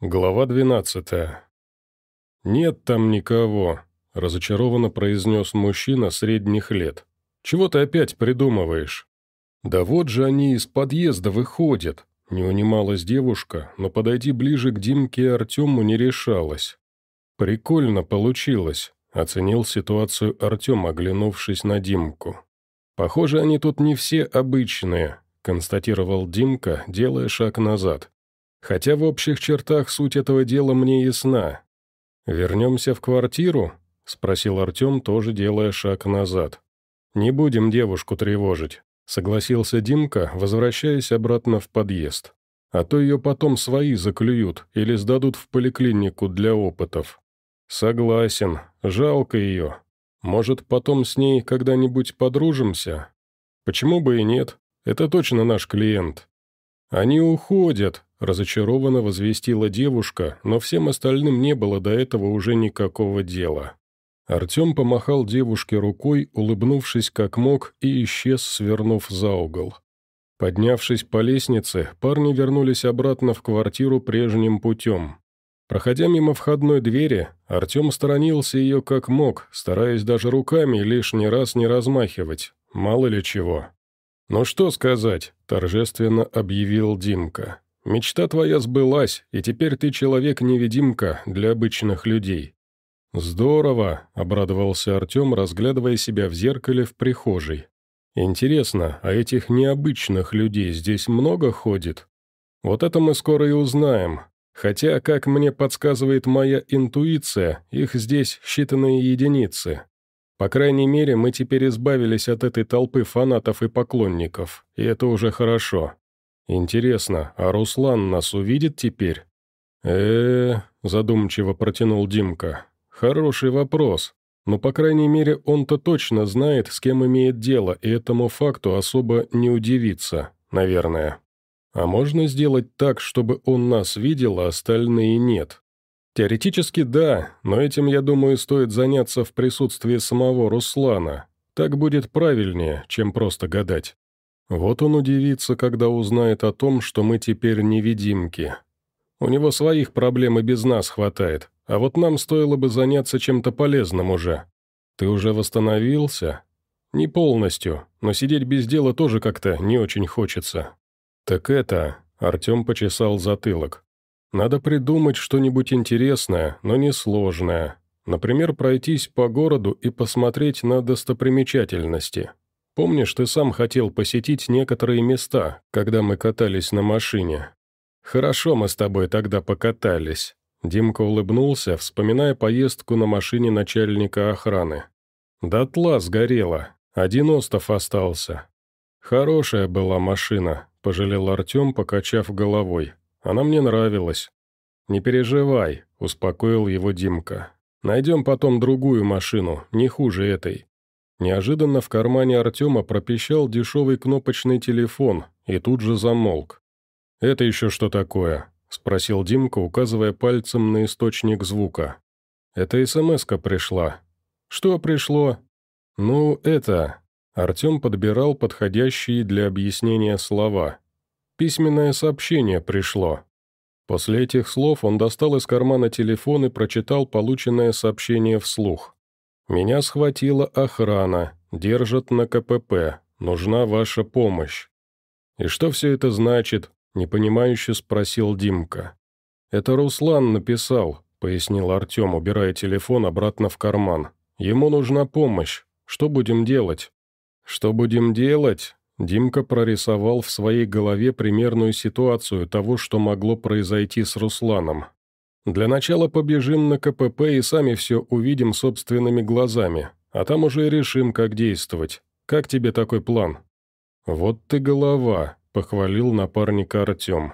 Глава двенадцатая. «Нет там никого», – разочарованно произнес мужчина средних лет. «Чего ты опять придумываешь?» «Да вот же они из подъезда выходят», – не унималась девушка, но подойти ближе к Димке и Артему не решалась. «Прикольно получилось», – оценил ситуацию Артем, оглянувшись на Димку. «Похоже, они тут не все обычные», – констатировал Димка, делая шаг назад. Хотя в общих чертах суть этого дела мне ясна. «Вернемся в квартиру?» – спросил Артем, тоже делая шаг назад. «Не будем девушку тревожить», – согласился Димка, возвращаясь обратно в подъезд. «А то ее потом свои заклюют или сдадут в поликлинику для опытов». «Согласен. Жалко ее. Может, потом с ней когда-нибудь подружимся?» «Почему бы и нет? Это точно наш клиент». «Они уходят», Разочарованно возвестила девушка, но всем остальным не было до этого уже никакого дела. Артем помахал девушке рукой, улыбнувшись как мог, и исчез, свернув за угол. Поднявшись по лестнице, парни вернулись обратно в квартиру прежним путем. Проходя мимо входной двери, Артем сторонился ее как мог, стараясь даже руками лишний раз не размахивать, мало ли чего. «Ну что сказать», – торжественно объявил Димка. Мечта твоя сбылась, и теперь ты человек-невидимка для обычных людей». «Здорово», — обрадовался Артем, разглядывая себя в зеркале в прихожей. «Интересно, а этих необычных людей здесь много ходит? Вот это мы скоро и узнаем. Хотя, как мне подсказывает моя интуиция, их здесь считанные единицы. По крайней мере, мы теперь избавились от этой толпы фанатов и поклонников, и это уже хорошо. «Интересно, а Руслан нас увидит теперь?» э, -э задумчиво протянул Димка. «Хороший вопрос. Но, по крайней мере, он-то точно знает, с кем имеет дело, и этому факту особо не удивится, наверное. А можно сделать так, чтобы он нас видел, а остальные нет?» «Теоретически да, но этим, я думаю, стоит заняться в присутствии самого Руслана. Так будет правильнее, чем просто гадать». Вот он удивится, когда узнает о том, что мы теперь невидимки. У него своих проблем и без нас хватает, а вот нам стоило бы заняться чем-то полезным уже. Ты уже восстановился? Не полностью, но сидеть без дела тоже как-то не очень хочется. Так это... Артем почесал затылок. Надо придумать что-нибудь интересное, но не сложное. Например, пройтись по городу и посмотреть на достопримечательности. Помнишь, ты сам хотел посетить некоторые места, когда мы катались на машине? Хорошо мы с тобой тогда покатались». Димка улыбнулся, вспоминая поездку на машине начальника охраны. «Дотла сгорела, один остов остался». «Хорошая была машина», – пожалел Артем, покачав головой. «Она мне нравилась». «Не переживай», – успокоил его Димка. «Найдем потом другую машину, не хуже этой. Неожиданно в кармане Артема пропищал дешевый кнопочный телефон и тут же замолк. «Это еще что такое?» – спросил Димка, указывая пальцем на источник звука. «Это СМС-ка пришла». «Что пришло?» «Ну, это...» Артем подбирал подходящие для объяснения слова. «Письменное сообщение пришло». После этих слов он достал из кармана телефон и прочитал полученное сообщение вслух. «Меня схватила охрана, держат на КПП, нужна ваша помощь». «И что все это значит?» – непонимающе спросил Димка. «Это Руслан написал», – пояснил Артем, убирая телефон обратно в карман. «Ему нужна помощь. Что будем делать?» «Что будем делать?» Димка прорисовал в своей голове примерную ситуацию того, что могло произойти с Русланом. Для начала побежим на КПП и сами все увидим собственными глазами, а там уже решим, как действовать. Как тебе такой план?» «Вот ты голова», — похвалил напарника Артем.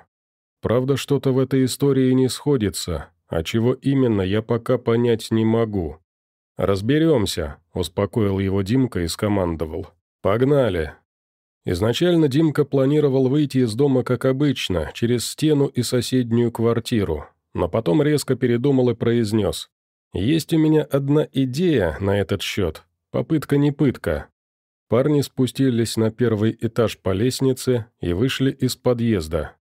«Правда, что-то в этой истории не сходится, а чего именно, я пока понять не могу». «Разберемся», — успокоил его Димка и скомандовал. «Погнали». Изначально Димка планировал выйти из дома как обычно, через стену и соседнюю квартиру, но потом резко передумал и произнес. «Есть у меня одна идея на этот счет. Попытка не пытка». Парни спустились на первый этаж по лестнице и вышли из подъезда.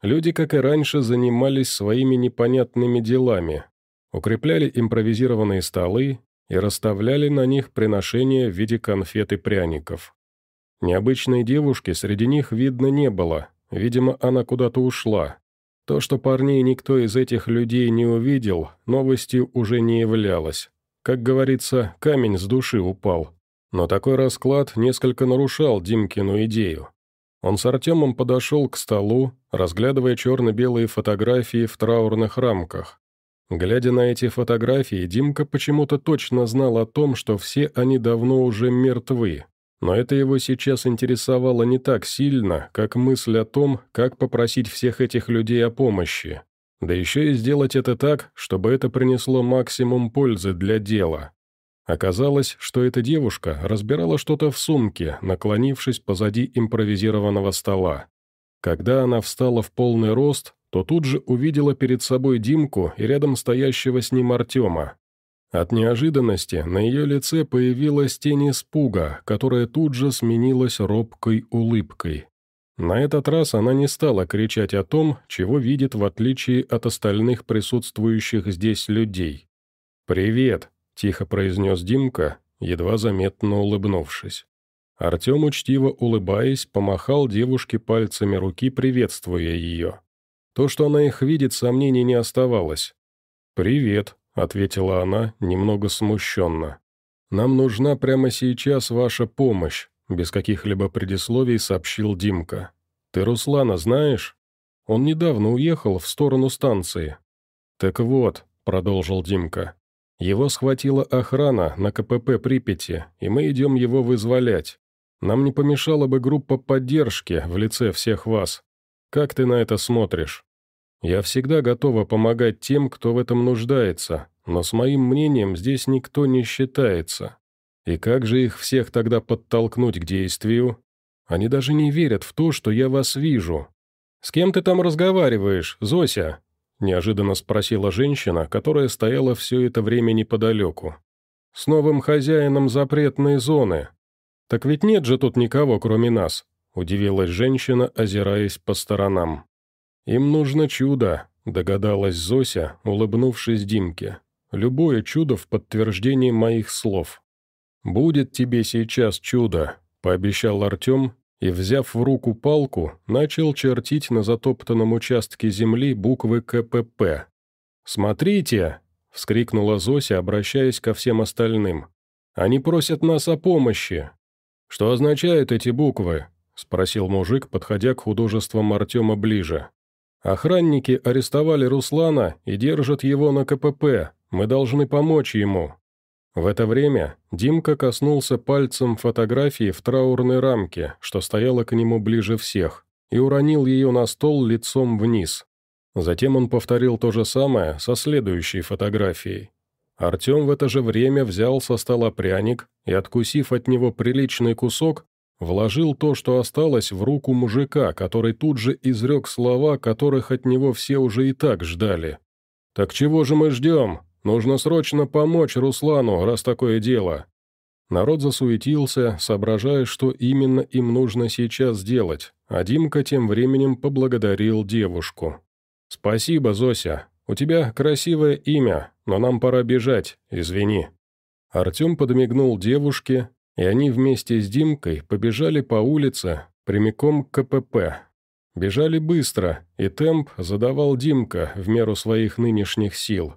Люди, как и раньше, занимались своими непонятными делами. Укрепляли импровизированные столы и расставляли на них приношения в виде конфет и пряников. Необычной девушки среди них видно не было, видимо, она куда-то ушла. То, что парней никто из этих людей не увидел, новостью уже не являлось. Как говорится, камень с души упал. Но такой расклад несколько нарушал Димкину идею. Он с Артемом подошел к столу, разглядывая черно-белые фотографии в траурных рамках. Глядя на эти фотографии, Димка почему-то точно знал о том, что все они давно уже мертвы. Но это его сейчас интересовало не так сильно, как мысль о том, как попросить всех этих людей о помощи. Да еще и сделать это так, чтобы это принесло максимум пользы для дела. Оказалось, что эта девушка разбирала что-то в сумке, наклонившись позади импровизированного стола. Когда она встала в полный рост, то тут же увидела перед собой Димку и рядом стоящего с ним Артема. От неожиданности на ее лице появилась тень испуга, которая тут же сменилась робкой улыбкой. На этот раз она не стала кричать о том, чего видит в отличие от остальных присутствующих здесь людей. «Привет», — тихо произнес Димка, едва заметно улыбнувшись. Артем, учтиво улыбаясь, помахал девушке пальцами руки, приветствуя ее. То, что она их видит, сомнений не оставалось. «Привет», — ответила она, немного смущенно. «Нам нужна прямо сейчас ваша помощь», — без каких-либо предисловий сообщил Димка. «Ты Руслана знаешь? Он недавно уехал в сторону станции». «Так вот», — продолжил Димка, — «его схватила охрана на КПП Припяти, и мы идем его вызволять. Нам не помешала бы группа поддержки в лице всех вас. Как ты на это смотришь?» Я всегда готова помогать тем, кто в этом нуждается, но с моим мнением здесь никто не считается. И как же их всех тогда подтолкнуть к действию? Они даже не верят в то, что я вас вижу. «С кем ты там разговариваешь, Зося?» – неожиданно спросила женщина, которая стояла все это время неподалеку. «С новым хозяином запретной зоны. Так ведь нет же тут никого, кроме нас», – удивилась женщина, озираясь по сторонам. «Им нужно чудо», — догадалась Зося, улыбнувшись Димке. «Любое чудо в подтверждении моих слов». «Будет тебе сейчас чудо», — пообещал Артем, и, взяв в руку палку, начал чертить на затоптанном участке земли буквы КПП. «Смотрите!» — вскрикнула Зося, обращаясь ко всем остальным. «Они просят нас о помощи!» «Что означают эти буквы?» — спросил мужик, подходя к художествам Артема ближе. Охранники арестовали Руслана и держат его на КПП. Мы должны помочь ему». В это время Димка коснулся пальцем фотографии в траурной рамке, что стояла к нему ближе всех, и уронил ее на стол лицом вниз. Затем он повторил то же самое со следующей фотографией. Артем в это же время взял со стола пряник и, откусив от него приличный кусок, Вложил то, что осталось, в руку мужика, который тут же изрек слова, которых от него все уже и так ждали. «Так чего же мы ждем? Нужно срочно помочь Руслану, раз такое дело». Народ засуетился, соображая, что именно им нужно сейчас сделать, а Димка тем временем поблагодарил девушку. «Спасибо, Зося. У тебя красивое имя, но нам пора бежать, извини». Артем подмигнул девушке, и они вместе с Димкой побежали по улице прямиком к КПП. Бежали быстро, и темп задавал Димка в меру своих нынешних сил.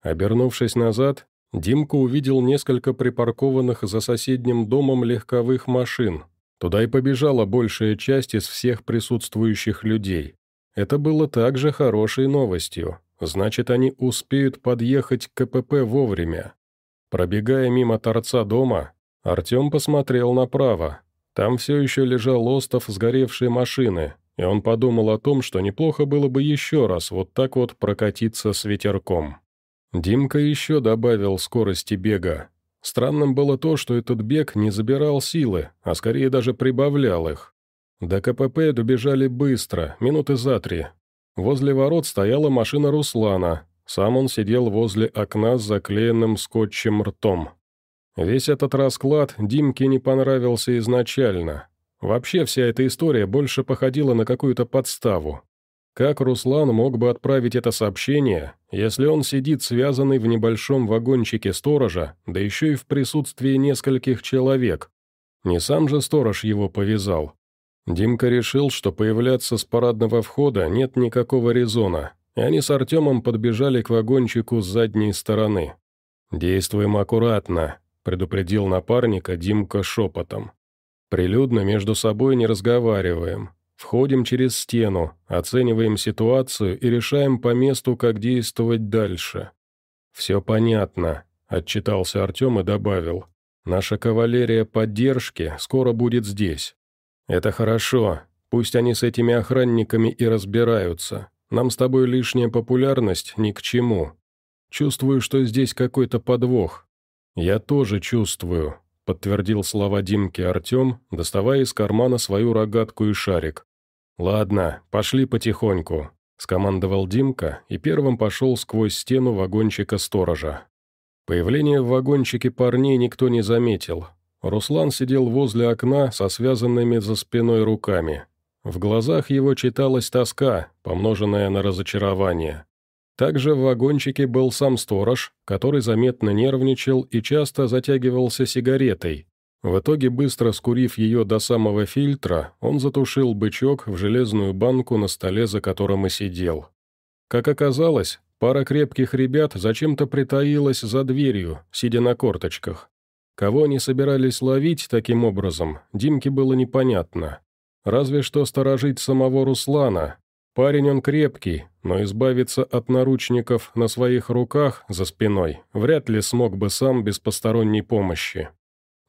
Обернувшись назад, Димка увидел несколько припаркованных за соседним домом легковых машин. Туда и побежала большая часть из всех присутствующих людей. Это было также хорошей новостью. Значит, они успеют подъехать к КПП вовремя. Пробегая мимо торца дома, Артем посмотрел направо. Там все еще лежал остов сгоревшей машины, и он подумал о том, что неплохо было бы еще раз вот так вот прокатиться с ветерком. Димка еще добавил скорости бега. Странным было то, что этот бег не забирал силы, а скорее даже прибавлял их. До КПП добежали быстро, минуты за три. Возле ворот стояла машина Руслана, сам он сидел возле окна с заклеенным скотчем ртом. Весь этот расклад Димке не понравился изначально. Вообще вся эта история больше походила на какую-то подставу. Как Руслан мог бы отправить это сообщение, если он сидит связанный в небольшом вагончике сторожа, да еще и в присутствии нескольких человек? Не сам же сторож его повязал. Димка решил, что появляться с парадного входа нет никакого резона, и они с Артемом подбежали к вагончику с задней стороны. «Действуем аккуратно», — предупредил напарника Димка шепотом. «Прилюдно между собой не разговариваем, Входим через стену, оцениваем ситуацию и решаем по месту, как действовать дальше. «Все понятно», — отчитался Артем и добавил. «Наша кавалерия поддержки скоро будет здесь. Это хорошо, пусть они с этими охранниками и разбираются. Нам с тобой лишняя популярность ни к чему. Чувствую, что здесь какой-то подвох. Я тоже чувствую, — подтвердил слова Димки Артем, доставая из кармана свою рогатку и шарик. «Ладно, пошли потихоньку», — скомандовал Димка и первым пошел сквозь стену вагончика сторожа. Появление в вагончике парней никто не заметил. Руслан сидел возле окна со связанными за спиной руками. В глазах его читалась тоска, помноженная на разочарование. Также в вагончике был сам сторож, который заметно нервничал и часто затягивался сигаретой. В итоге, быстро скурив ее до самого фильтра, он затушил бычок в железную банку на столе, за которым и сидел. Как оказалось, пара крепких ребят зачем-то притаилась за дверью, сидя на корточках. Кого они собирались ловить таким образом, Димке было непонятно. Разве что сторожить самого Руслана, Парень он крепкий, но избавиться от наручников на своих руках за спиной вряд ли смог бы сам без посторонней помощи.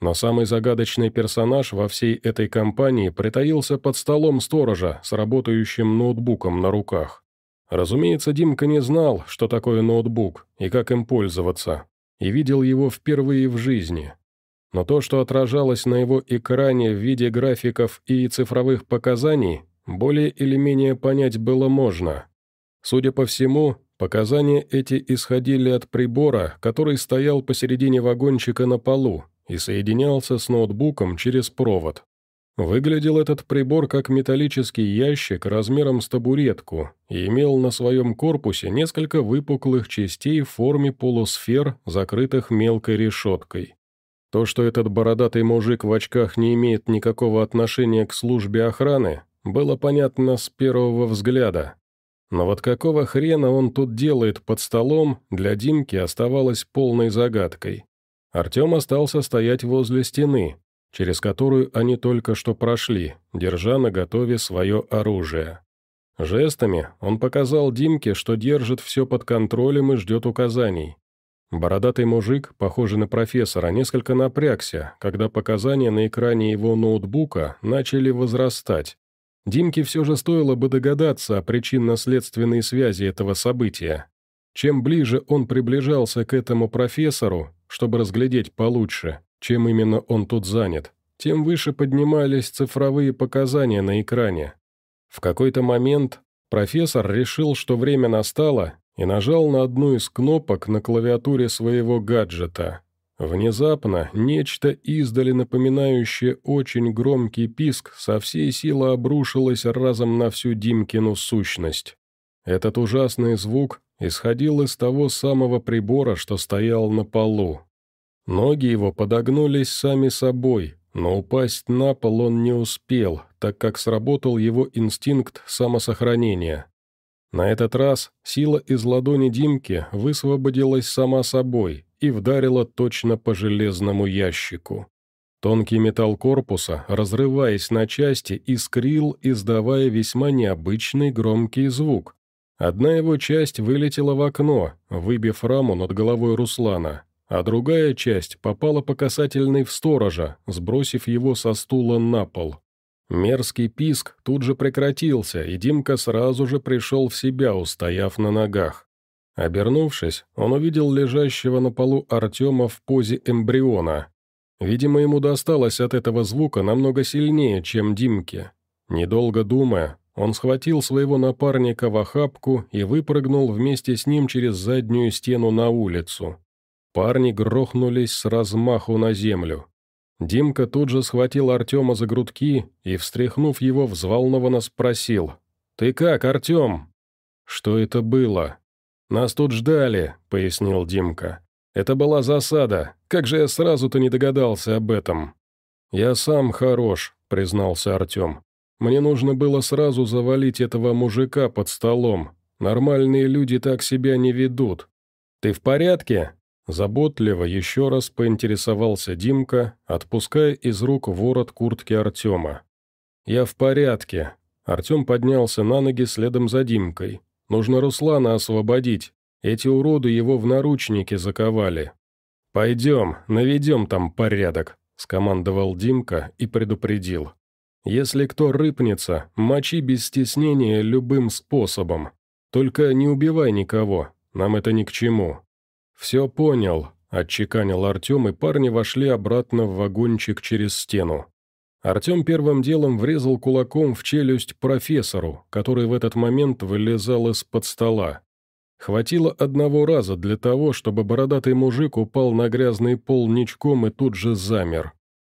Но самый загадочный персонаж во всей этой компании притаился под столом сторожа с работающим ноутбуком на руках. Разумеется, Димка не знал, что такое ноутбук и как им пользоваться, и видел его впервые в жизни. Но то, что отражалось на его экране в виде графиков и цифровых показаний, более или менее понять было можно. Судя по всему, показания эти исходили от прибора, который стоял посередине вагончика на полу и соединялся с ноутбуком через провод. Выглядел этот прибор как металлический ящик размером с табуретку и имел на своем корпусе несколько выпуклых частей в форме полусфер, закрытых мелкой решеткой. То, что этот бородатый мужик в очках не имеет никакого отношения к службе охраны, было понятно с первого взгляда. Но вот какого хрена он тут делает под столом, для Димки оставалось полной загадкой. Артем остался стоять возле стены, через которую они только что прошли, держа на готове свое оружие. Жестами он показал Димке, что держит все под контролем и ждет указаний. Бородатый мужик, похожий на профессора, несколько напрягся, когда показания на экране его ноутбука начали возрастать, Димке все же стоило бы догадаться о причинно-следственной связи этого события. Чем ближе он приближался к этому профессору, чтобы разглядеть получше, чем именно он тут занят, тем выше поднимались цифровые показания на экране. В какой-то момент профессор решил, что время настало, и нажал на одну из кнопок на клавиатуре своего гаджета. Внезапно нечто издали напоминающее очень громкий писк со всей силы обрушилось разом на всю Димкину сущность. Этот ужасный звук исходил из того самого прибора, что стоял на полу. Ноги его подогнулись сами собой, но упасть на пол он не успел, так как сработал его инстинкт самосохранения. На этот раз сила из ладони Димки высвободилась сама собой, и вдарила точно по железному ящику. Тонкий металл корпуса, разрываясь на части, искрил, издавая весьма необычный громкий звук. Одна его часть вылетела в окно, выбив раму над головой Руслана, а другая часть попала по касательной в сторожа, сбросив его со стула на пол. Мерзкий писк тут же прекратился, и Димка сразу же пришел в себя, устояв на ногах. Обернувшись, он увидел лежащего на полу Артема в позе эмбриона. Видимо, ему досталось от этого звука намного сильнее, чем Димке. Недолго думая, он схватил своего напарника в охапку и выпрыгнул вместе с ним через заднюю стену на улицу. Парни грохнулись с размаху на землю. Димка тут же схватил Артема за грудки и, встряхнув его, взволнованно спросил. Ты как, Артем?» «Что это было?» «Нас тут ждали», — пояснил Димка. «Это была засада. Как же я сразу-то не догадался об этом?» «Я сам хорош», — признался Артем. «Мне нужно было сразу завалить этого мужика под столом. Нормальные люди так себя не ведут. Ты в порядке?» Заботливо еще раз поинтересовался Димка, отпуская из рук ворот куртки Артема. «Я в порядке». Артем поднялся на ноги следом за Димкой. «Нужно Руслана освободить. Эти уроды его в наручники заковали». «Пойдем, наведем там порядок», — скомандовал Димка и предупредил. «Если кто рыпнется, мочи без стеснения любым способом. Только не убивай никого, нам это ни к чему». «Все понял», — отчеканил Артем, и парни вошли обратно в вагончик через стену. Артем первым делом врезал кулаком в челюсть профессору, который в этот момент вылезал из-под стола. Хватило одного раза для того, чтобы бородатый мужик упал на грязный пол ничком и тут же замер.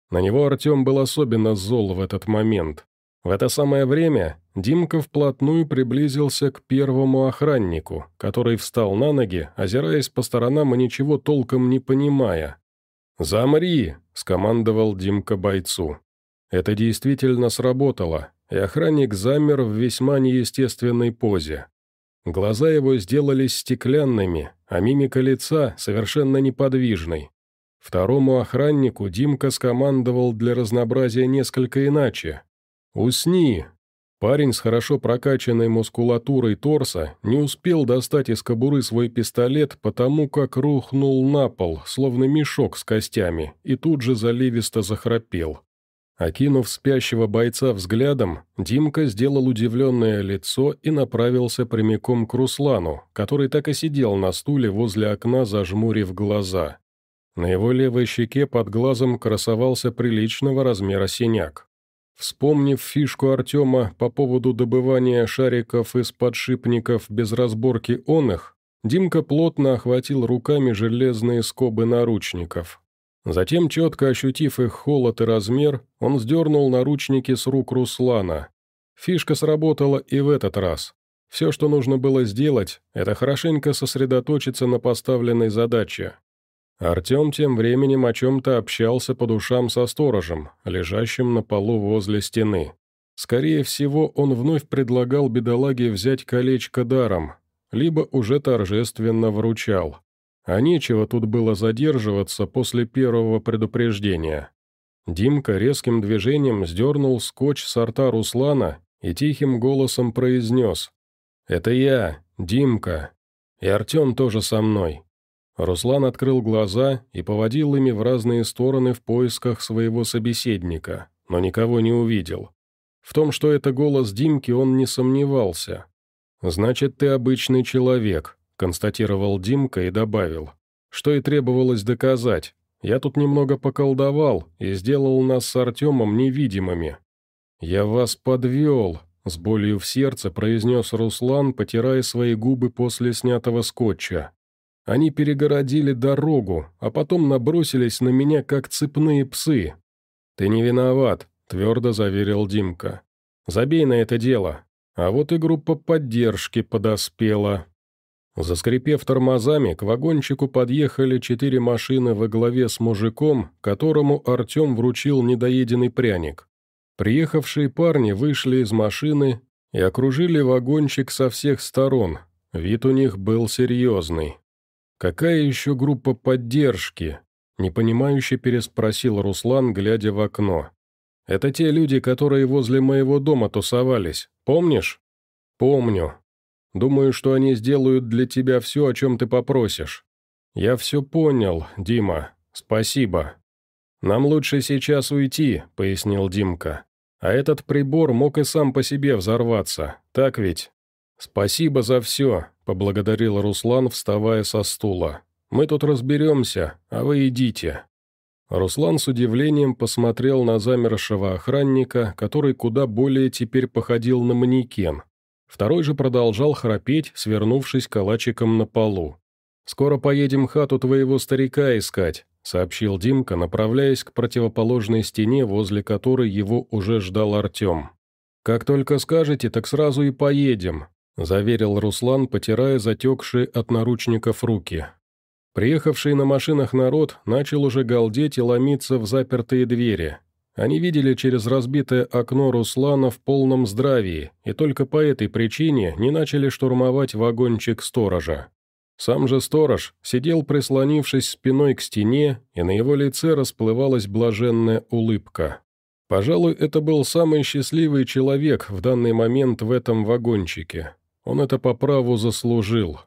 На него Артем был особенно зол в этот момент. В это самое время Димка вплотную приблизился к первому охраннику, который встал на ноги, озираясь по сторонам и ничего толком не понимая. «Замри!» – скомандовал Димка бойцу. Это действительно сработало, и охранник замер в весьма неестественной позе. Глаза его сделались стеклянными, а мимика лица совершенно неподвижной. Второму охраннику Димка скомандовал для разнообразия несколько иначе. «Усни!» Парень с хорошо прокачанной мускулатурой торса не успел достать из кобуры свой пистолет, потому как рухнул на пол, словно мешок с костями, и тут же заливисто захрапел. Окинув спящего бойца взглядом, Димка сделал удивленное лицо и направился прямиком к Руслану, который так и сидел на стуле возле окна, зажмурив глаза. На его левой щеке под глазом красовался приличного размера синяк. Вспомнив фишку Артема по поводу добывания шариков из подшипников без разборки он их, Димка плотно охватил руками железные скобы наручников. Затем, четко ощутив их холод и размер, он сдернул наручники с рук Руслана. Фишка сработала и в этот раз. Все, что нужно было сделать, это хорошенько сосредоточиться на поставленной задаче. Артем тем временем о чем-то общался по душам со сторожем, лежащим на полу возле стены. Скорее всего, он вновь предлагал бедолаге взять колечко даром, либо уже торжественно вручал. А нечего тут было задерживаться после первого предупреждения. Димка резким движением сдернул скотч с рта Руслана и тихим голосом произнес «Это я, Димка, и Артем тоже со мной». Руслан открыл глаза и поводил ими в разные стороны в поисках своего собеседника, но никого не увидел. В том, что это голос Димки, он не сомневался. «Значит, ты обычный человек», констатировал Димка и добавил, что и требовалось доказать. Я тут немного поколдовал и сделал нас с Артемом невидимыми. «Я вас подвел», — с болью в сердце произнес Руслан, потирая свои губы после снятого скотча. Они перегородили дорогу, а потом набросились на меня, как цепные псы. «Ты не виноват», — твердо заверил Димка. «Забей на это дело. А вот и группа поддержки подоспела». Заскрипев тормозами, к вагончику подъехали четыре машины во главе с мужиком, которому Артем вручил недоеденный пряник. Приехавшие парни вышли из машины и окружили вагончик со всех сторон. Вид у них был серьезный. «Какая еще группа поддержки?» – непонимающе переспросил Руслан, глядя в окно. «Это те люди, которые возле моего дома тусовались, помнишь?» «Помню», Думаю, что они сделают для тебя все, о чем ты попросишь. Я все понял, Дима. Спасибо. Нам лучше сейчас уйти, пояснил Димка. А этот прибор мог и сам по себе взорваться, так ведь? Спасибо за все, поблагодарил Руслан, вставая со стула. Мы тут разберемся, а вы идите. Руслан с удивлением посмотрел на замершего охранника, который куда более теперь походил на манекен, Второй же продолжал храпеть, свернувшись калачиком на полу. «Скоро поедем хату твоего старика искать», — сообщил Димка, направляясь к противоположной стене, возле которой его уже ждал Артем. «Как только скажете, так сразу и поедем», – заверил Руслан, потирая затекшие от наручников руки. Приехавший на машинах народ начал уже галдеть и ломиться в запертые двери. Они видели через разбитое окно Руслана в полном здравии, и только по этой причине не начали штурмовать вагончик сторожа. Сам же сторож сидел, прислонившись спиной к стене, и на его лице расплывалась блаженная улыбка. Пожалуй, это был самый счастливый человек в данный момент в этом вагончике. Он это по праву заслужил.